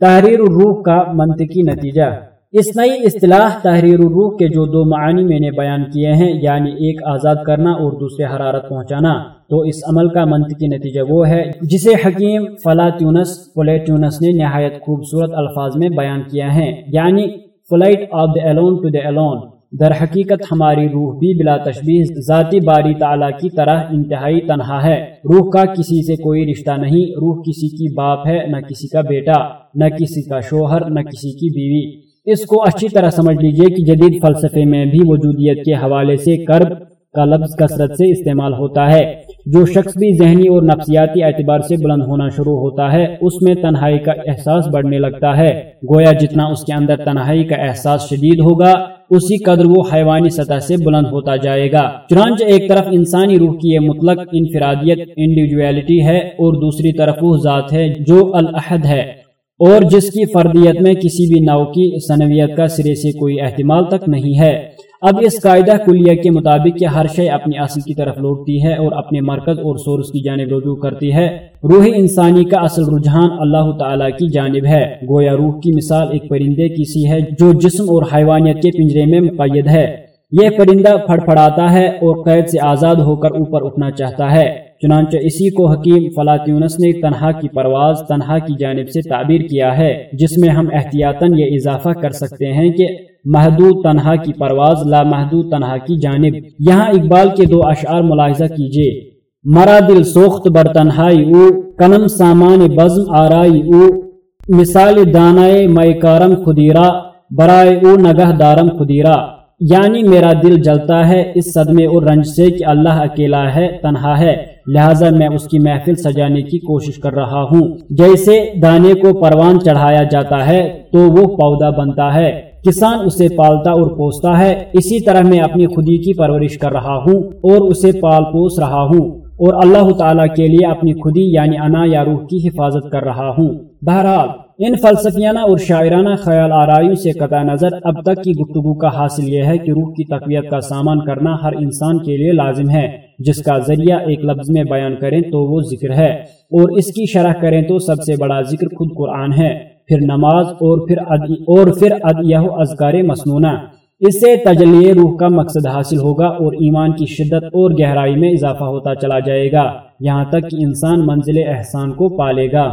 تحریر الروح کا منطقی نتیجہ۔ اس نئی اصطلاح تحریر الروح کے جو دو معنی میں نے بیان کیے ہیں یعنی ایک آزاد کرنا اور دوسرے حرارت پہنچانا، تو اس عمل کا منطقی نتیجہ وہ ہے، جسے حکیم فلاٹیونس پولیٹیونس نے نہایت خوبصورت الفاظ میں بیان کیا ہے یعنی flight of the alone to the alone در حقیقت ہماری روح بھی بلا تشبیح ذاتی باری تعالیٰ کی طرح انتہائی تنہا ہے۔ روح کا کسی سے کوئی رشتہ نہیں، روح کسی کی باپ ہے، نہ کسی کا بیٹا، نہ کسی کا شوہر، نہ کسی کی بیوی۔ اس کو اچھی طرح سمجھ لیجیے کہ جدید فلسفے میں بھی وجودیت کے حوالے سے کرب کا لفظ کثرت سے استعمال ہوتا ہے۔ جو شخص بھی ذہنی اور نفسیاتی اعتبار سے بلند ہونا شروع ہوتا ہے، اس میں تنہائی کا احساس بڑھنے لگتا ہے۔ گویا جتنا اس کے اندر تنہائی کا احساس شدید ہوگا اسی قدر وہ حیوانی سطح سے بلند ہوتا جائے گا۔ چنانچہ ایک طرف انسانی روح کی یہ مطلق انفرادیت انڈیویجویلٹی ہے اور دوسری طرف وہ ذات ہے جو الحد ہے۔ اور جس کی فردیت میں کسی بھی ناؤ کی سنویت کا سرے سے کوئی احتمال تک نہیں ہے۔ اب اس قاعدہ کلیہ کے مطابق کہ ہر شے اپنی اصل کی طرف لوٹتی ہے اور اپنے مرکز اور سورس کی جانب رجوع کرتی ہے۔ روح انسانی کا اصل رجحان اللہ تعالیٰ کی جانب ہے۔ گویا روح کی مثال ایک پرندے کی سی ہے جو جسم اور حیوانیت کے پنجرے میں مقید ہے۔ یہ پرندہ پھڑ پھڑاتا ہے اور قید سے آزاد ہو کر اوپر اٹھنا چاہتا ہے۔ چنانچہ اسی کو حکیم فلاطیونس نے تنہا کی پرواز، تنہا کی جانب سے تعبیر کیا ہے، جس میں ہم احتیاطاً یہ اضافہ کر سکتے ہیں کہ محدود تنہا کی پرواز، لا محدود تنہا کی جانب۔ یہاں اقبال کے دو اشعار ملاحظہ کیجیے مرا دل سوخت بر تنہائی او، کنم سامان بزم آرائی او۔ مثال دانائے میکارم خدیرہ برائے او نگہ دارم خدیرہ یعنی میرا دل جلتا ہے، اس صدمے اور رنج سے کہ اللہ اکیلا ہے، تنہا ہے۔ لہٰذا میں اس کی محفل سجانے کی کوشش کر رہا ہوں۔ جیسے دانے کو پروان چڑھایا جاتا ہے، تو وہ پودا بنتا ہے۔ کسان اسے پالتا اور پوستا ہے، اسی طرح میں اپنی خودی کی پرورش کر رہا ہوں اور اسے پال پوس رہا ہوں اور اللہ تعالیٰ کے لیے اپنی خودی یعنی انا یا روح کی حفاظت کر رہا ہوں۔ بہرحال، ان فلسفیانہ اور شاعرانہ خیال آرائیوں سے قطع نظر اب تک کی گفتگو کا حاصل یہ ہے کہ روح کی تقویت کا سامان کرنا ہر انسان کے لیے لازم ہے۔ جس کا ذریعہ ایک لفظ میں بیان کریں تو وہ ذکر ہے، اور اس کی شرح کریں تو سب سے بڑا ذکر خود قرآن ہے۔ پھر نماز اور پھر اور پھر ادیہ اذکار مسنونہ۔ اس سے تجلی روح کا مقصد حاصل ہوگا اور ایمان کی شدت اور گہرائی میں اضافہ ہوتا چلا جائے گا۔ یہاں تک کہ انسان منزل احسان کو پالے گا۔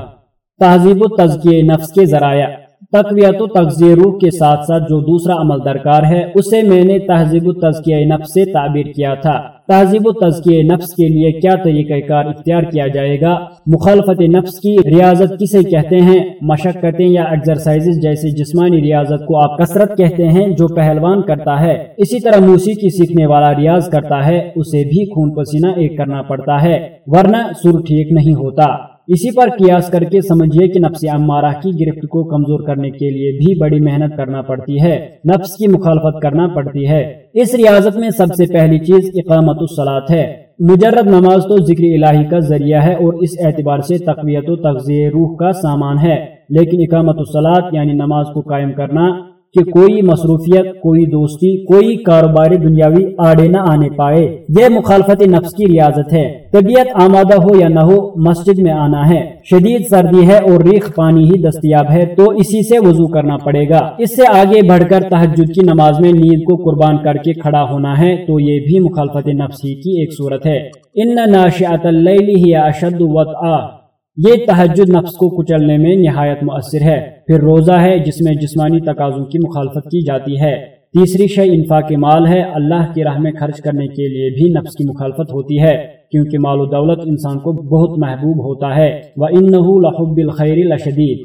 تہذیب و تزکیے نفس کے ذرائع۔ تقویت و تغذیہ روح کے ساتھ ساتھ جو دوسرا عمل درکار ہے، اسے میں نے تہذیب و تزکیہ نفس سے تعبیر کیا تھا۔ تہذیب و تزکیہ نفس کے لیے کیا طریقہ کار اختیار کیا جائے گا؟ مخالفت نفس کی ریاضت کسے کہتے ہیں؟ مشقتیں یا ایکسرسائز جیسے جسمانی ریاضت کو آپ کثرت کہتے ہیں جو پہلوان کرتا ہے۔ اسی طرح موسیقی سیکھنے والا ریاض کرتا ہے، اسے بھی خون پسینہ ایک کرنا پڑتا ہے، ورنہ سر ٹھیک نہیں ہوتا۔ اسی پر قیاس کر کے سمجھیے کہ نفس امارہ کی گرفت کو کمزور کرنے کے لیے بھی بڑی محنت کرنا پڑتی ہے، نفس کی مخالفت کرنا پڑتی ہے۔ اس ریاضت میں سب سے پہلی چیز اقامت الصلاط ہے۔ مجرد نماز تو ذکر الہی کا ذریعہ ہے اور اس اعتبار سے تقویت و تغذیہ روح کا سامان ہے۔ لیکن اقامت الصلاط یعنی نماز کو قائم کرنا کہ کوئی مصروفیت، کوئی دوستی، کوئی کاروباری دنیاوی آڑے نہ آنے پائے۔ یہ مخالفت نفس کی ریاضت ہے۔ طبیعت آمادہ ہو یا نہ ہو، مسجد میں آنا ہے۔ شدید سردی ہے اور ریخ پانی ہی دستیاب ہے، تو اسی سے وضو کرنا پڑے گا۔ اس سے آگے بڑھ کر تحجد کی نماز میں نیند کو قربان کر کے کھڑا ہونا ہے، تو یہ بھی مخالفت نفس ہی کی ایک صورت ہے۔ ان ناشیات اللیل ہی اشد وطعا۔ یہ تحجد نفس کو کچلنے میں نہایت مؤثر ہے۔ پھر روزہ ہے جس میں جسمانی تقاضوں کی مخالفت کی جاتی ہے۔ تیسری شے انفاق مال ہے۔ اللہ کی راہ میں خرچ کرنے کے لیے بھی نفس کی مخالفت ہوتی ہے، کیونکہ مال و دولت انسان کو بہت محبوب ہوتا ہے۔ وہ ان لحب الخیر لشدید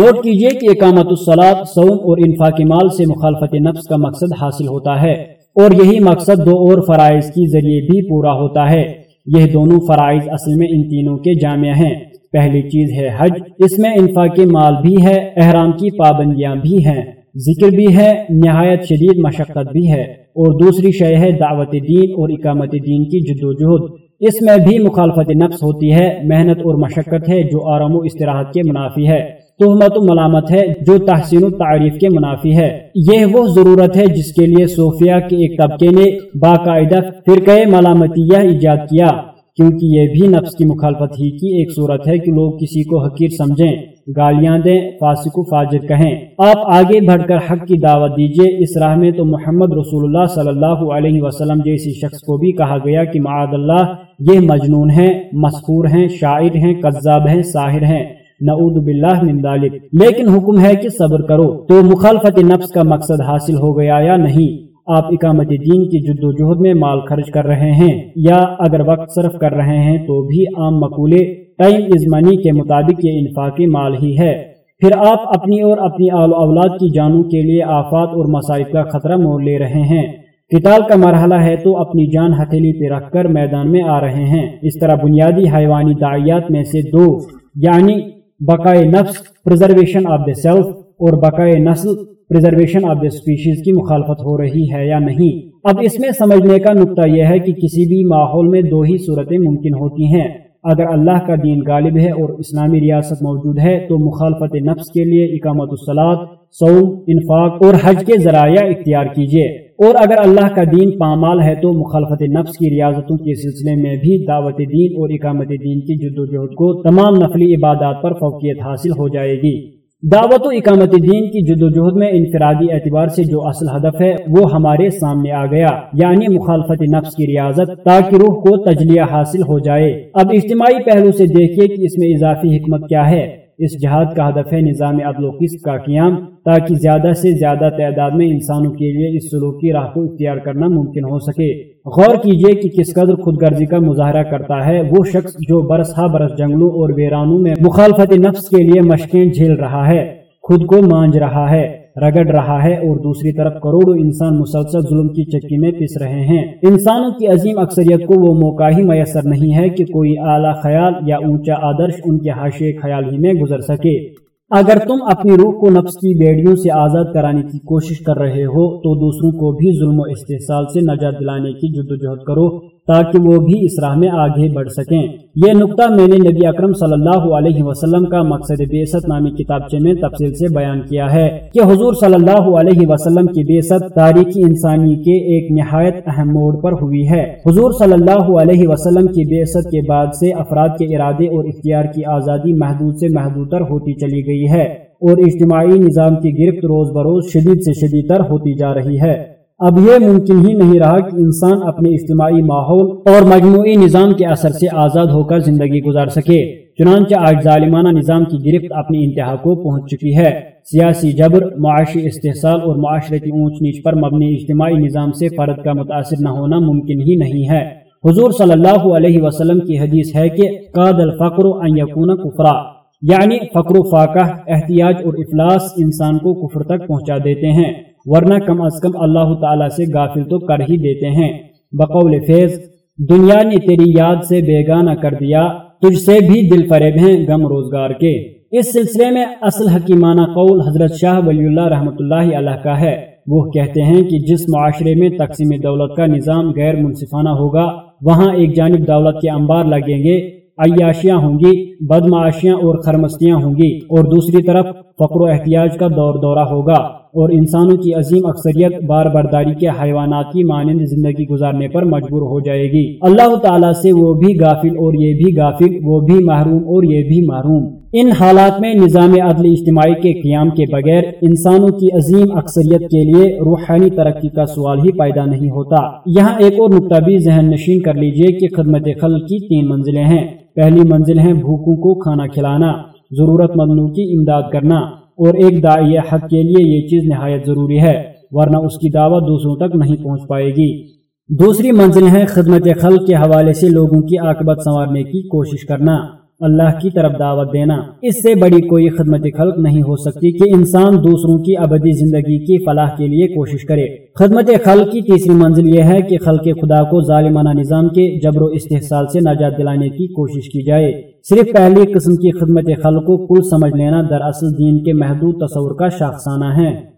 نوٹ کیجیے کہ اقامت الصلاط سوم اور انفاق مال سے مخالفت نفس کا مقصد حاصل ہوتا ہے۔ اور یہی مقصد دو اور فرائض کی ذریعے بھی پورا ہوتا ہے۔ یہ دونوں فرائض اصل میں ان تینوں کے جامع ہیں۔ پہلی چیز ہے حج۔ اس میں انفاق مال بھی ہے، احرام کی پابندیاں بھی ہیں۔ ذکر بھی ہے، نہایت شدید مشقت بھی ہے۔ اور دوسری شے ہے دعوت دین اور اقامت دین کی جد و جہد۔ اس میں بھی مخالفت نفس ہوتی ہے، محنت اور مشقت ہے جو آرام و استراحت کے منافی ہے۔ تہمت و ملامت ہے جو تحسین و تعریف کے منافی ہے۔ یہ وہ ضرورت ہے جس کے لیے صوفیہ کے ایک طبقے نے باقاعدہ فرقہ ملامتیہ ایجاد کیا۔ کیونکہ یہ بھی نفس کی مخالفت ہی کی ایک صورت ہے کہ لوگ کسی کو حقیر سمجھیں، گالیاں دیں، فاسق و فاجر کہیں۔ آپ آگے بڑھ کر حق کی دعوت دیجیے۔ اس راہ میں تو محمد رسول اللہ صلی اللہ علیہ وسلم جیسی شخص کو بھی کہا گیا کہ معاد اللہ، یہ مجنون ہیں مسحور ہیں، شاعر ہیں قذاب ہیں، ساحر ہیں۔ نعوذ باللہ من ذالک لیکن حکم ہے کہ صبر کرو۔ تو مخالفت نفس کا مقصد حاصل ہو گیا یا نہیں؟ آپ اقامت دین کی جد و جہد میں مال خرچ کر رہے ہیں یا اگر وقت صرف کر رہے ہیں تو بھی عام مقولے ٹائم از منی کے مطابق یہ انفاقی مال ہی ہے۔ پھر آپ اپنی اور اپنی آل اولاد کی جانوں کے لیے آفات اور مسائل کا خطرہ مول لے رہے ہیں۔ کتاب کا مرحلہ ہے تو اپنی جان ہتھیلی پہ رکھ کر میدان میں آ رہے ہیں۔ اس طرح بنیادی حیوانی دعیات میں سے دو یعنی بقائے نفس پرزرویشن آف دا سیلف اور بقائے نسل پرزرویشن آف دا اسپیشیز کی مخالفت ہو رہی ہے یا نہیں؟ اب اس میں سمجھنے کا نقطہ یہ ہے کہ کسی بھی ماحول میں دو ہی صورتیں ممکن ہوتی ہیں۔ اگر اللہ کا دین غالب ہے اور اسلامی ریاست موجود ہے تو مخالفت نفس کے لیے اقامت الصلاط سعود انفاق اور حج کے ذرائع اختیار کیجیے اور اگر اللہ کا دین پامال ہے تو مخالفت نفس کی ریاضتوں کے سلسلے میں بھی دعوت دین اور اقامت دین کی جد و جہد کو تمام نفلی عبادات پر فوقیت حاصل ہو جائے گی۔ دعوت و اقامت دین کی جد و جہد میں انفرادی اعتبار سے جو اصل ہدف ہے، وہ ہمارے سامنے آ گیا یعنی مخالفت نفس کی ریاضت، تاکہ روح کو تجلیہ حاصل ہو جائے۔ اب اجتماعی پہلو سے دیکھیے کہ اس میں اضافی حکمت کیا ہے۔ اس جہاد کا ہدف ہے نظام عدل و قسط کا قیام، تاکہ زیادہ سے زیادہ تعداد میں انسانوں کے لیے اس سلوک کی راہ کو اختیار کرنا ممکن ہو سکے۔ غور کیجیے کہ کس قدر خود غرضی کا مظاہرہ کرتا ہے وہ شخص جو برس ہا برس جنگلوں اور ویرانوں میں مخالفت نفس کے لیے مشقیں جھیل رہا ہے، خود کو مانج رہا ہے۔ رگڑ رہا ہے اور دوسری طرف کروڑوں انسان مسلسل ظلم کی چکی میں پس رہے ہیں۔ انسانوں کی عظیم اکثریت کو وہ موقع ہی میسر نہیں ہے کہ کوئی اعلیٰ خیال یا اونچا آدرش ان کے حاشے خیال ہی میں گزر سکے۔ اگر تم اپنی روح کو نفس کی بیڑیوں سے آزاد کرانے کی کوشش کر رہے ہو تو دوسروں کو بھی ظلم و استحصال سے نجات دلانے کی جد و جہد کرو۔ تاکہ وہ بھی اس راہ میں آگے بڑھ سکیں۔ یہ نقطہ میں نے نبی اکرم صلی اللہ علیہ وسلم کا مقصد بیست نامی کتابچے میں تفصیل سے بیان کیا ہے کہ حضور صلی اللہ علیہ وسلم کی بیست تاریخی انسانی کے ایک نہایت اہم موڑ پر ہوئی ہے۔ حضور صلی اللہ علیہ وسلم کی بیست کے بعد سے افراد کے ارادے اور اختیار کی آزادی محدود سے محدود تر ہوتی چلی گئی ہے اور اجتماعی نظام کی گرفت روز بروز شدید سے شدید تر ہوتی جا رہی ہے۔ اب یہ ممکن ہی نہیں رہا کہ انسان اپنے اجتماعی ماحول اور مجموعی نظام کے اثر سے آزاد ہو کر زندگی گزار سکے۔ چنانچہ آج ظالمانہ نظام کی گرفت اپنی انتہا کو پہنچ چکی ہے۔ سیاسی جبر، معاشی استحصال اور معاشرتی اونچ نیچ پر مبنی اجتماعی نظام سے فرد کا متاثر نہ ہونا ممکن ہی نہیں ہے۔ حضور صلی اللہ علیہ وسلم کی حدیث ہے کہ قاد الفقر ان یکون کفرا یعنی فقر و فاقہ، احتیاج اور افلاس انسان کو کفر تک پہنچا دیتے ہیں۔ ورنہ کم از کم اللہ تعالیٰ سے غافل تو کر ہی دیتے ہیں۔ بقول فیض، دنیا نے تیری یاد سے بیگانہ کر دیا، تجھ سے بھی دل فریب ہیں غم روزگار کے۔ اس سلسلے میں اصل حکیمانہ قول حضرت شاہ ولی اللہ رحمۃ اللہ علیہ کا ہے۔ وہ کہتے ہیں کہ جس معاشرے میں تقسیم دولت کا نظام غیر منصفانہ ہوگا، وہاں ایک جانب دولت کے انبار لگیں گے، عیاشیاں ہوں گی، بدمعاشیاں اور خرمستیاں ہوں گی، اور دوسری طرف فقر و احتیاج کا دور دورہ ہوگا۔ اور انسانوں کی عظیم اکثریت بار برداری کے حیوانات کی مانند زندگی گزارنے پر مجبور ہو جائے گی۔ اللہ تعالیٰ سے وہ بھی غافل اور یہ بھی غافل، وہ بھی محروم اور یہ بھی محروم۔ ان حالات میں نظام عدل اجتماعی کے قیام کے بغیر انسانوں کی عظیم اکثریت کے لیے روحانی ترقی کا سوال ہی پیدا نہیں ہوتا۔ یہاں ایک اور نقطہ بھی ذہن نشین کر لیجیے کہ خدمت خل کی تین منزلیں ہیں۔ پہلی منزل ہیں بھوکوں کو کھانا کھلانا ضرورت مندوں کی امداد کرنا۔ اور ایک دائی حق کے لیے یہ چیز نہایت ضروری ہے، ورنہ اس کی دعوت دوسروں تک نہیں پہنچ پائے گی۔ دوسری منزل ہے خدمت خلق کے حوالے سے لوگوں کی عاقبت سنوارنے کی کوشش کرنا، اللہ کی طرف دعوت دینا۔ اس سے بڑی کوئی خدمت خلق نہیں ہو سکتی کہ انسان دوسروں کی ابدی زندگی کی فلاح کے لیے کوشش کرے۔ خدمت خلق کی تیسری منزل یہ ہے کہ خلق خدا کو ظالمانہ نظام کے جبر و استحصال سے نجات دلانے کی کوشش کی جائے۔ صرف پہلی قسم کی خدمت خلق کو کل سمجھ لینا دراصل دین کے محدود تصور کا شاخسانہ ہے۔